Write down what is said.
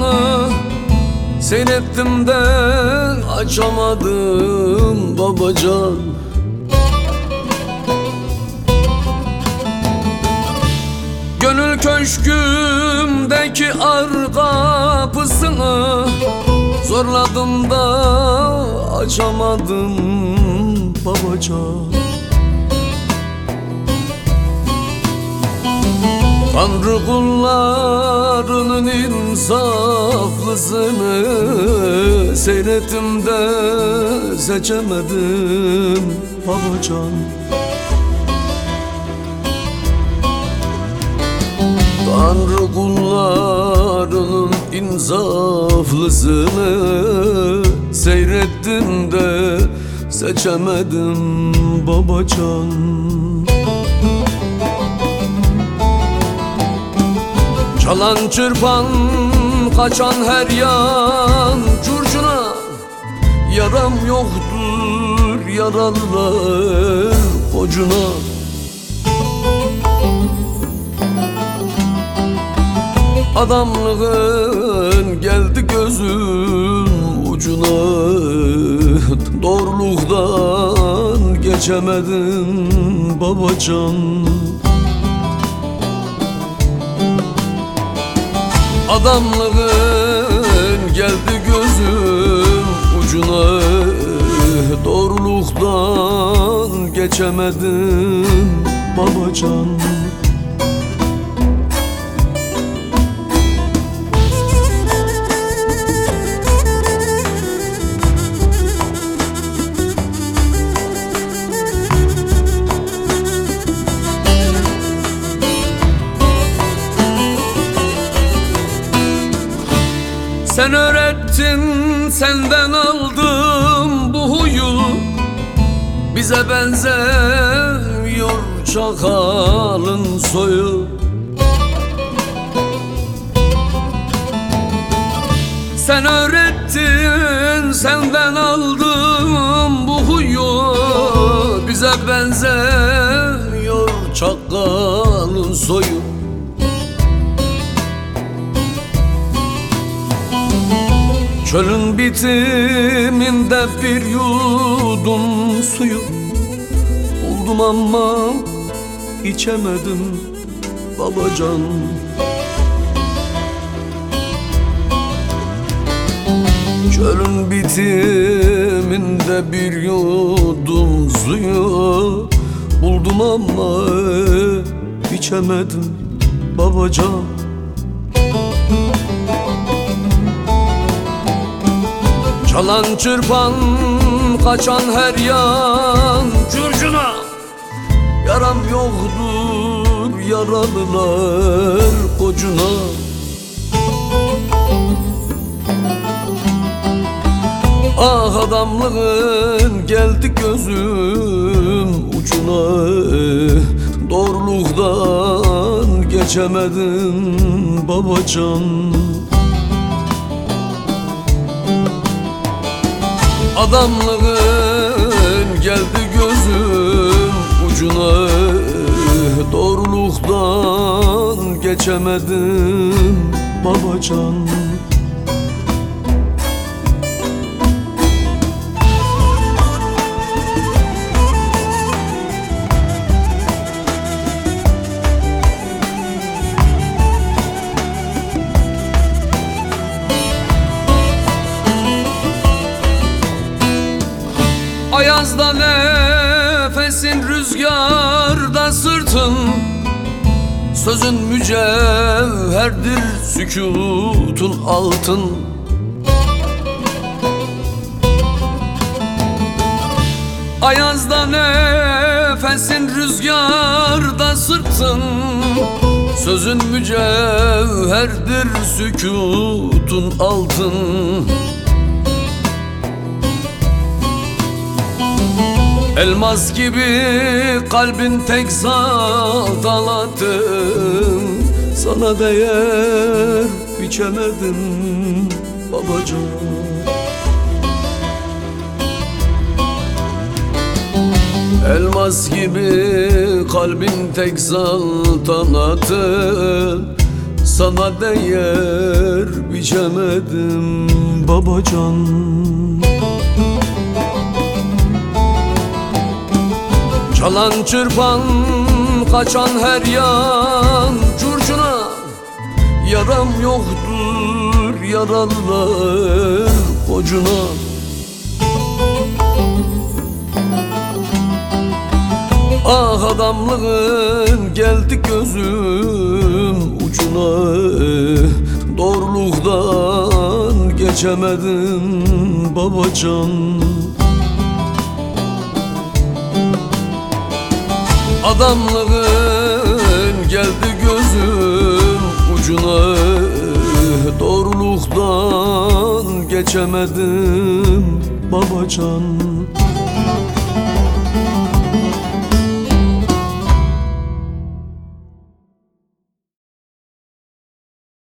ar kapısını Seyrettim de açamadım babacan. Gönül köşkümdeki ar kapısını Zorladım da açamadım babacan Tanrı kullarının insaflısını Seyrettim de seçemedim babacan Tanrı kullarının insaflısını Seyrettim de seçemedim babacan Çalan çırpan kaçan her yan curcuna. Yaram yoktur yaralılar kocuna. Adamlığın geldi gözüm ucuna. Doğruluktan geçemedim babacan Adamlığın geldi gözüm ucuna. Doğruluktan geçemedim babacan aldım bu huyu. Bize benzemiyor çakalın soyu. Sen öğrettin senden aldım bu huyu. Bize benzemiyor çakalın soyu Çölün bitiminde bir yudum suyu Buldum ama içemedim babacan. Çölün bitiminde bir yudum suyu Buldum ama içemedim babacan Çalan çırpan kaçan her yan. Curcuna. Yaram yoktur yaralılar kocuna. Ah adamlığın geldi gözüm ucuna. Doğruluktan geçemedim babacan Adamlığın geldi gözüm ucuna. Doğruluktan geçemedim babacan Ayazda nefesin rüzgarda sırtın. Sözün mücevherdir sükutun altın. Ayazda nefesin rüzgarda sırtın. Sözün mücevherdir sükutun altın Elmas gibi kalbin tek saltanatın Sana değer biçemedim babacığım. Elmas gibi kalbin tek saltanatı sana değer biçemedim babacan Çalan çırpan kaçan her yan curcuna. Yaram yoktur yaralılar kocuna. Ah adamlığın geldi gözüm ucuna. Doğruluktan geçemedim babacan Adamlığın geldi gözüm ucuna. Doğruluktan geçemedim babacan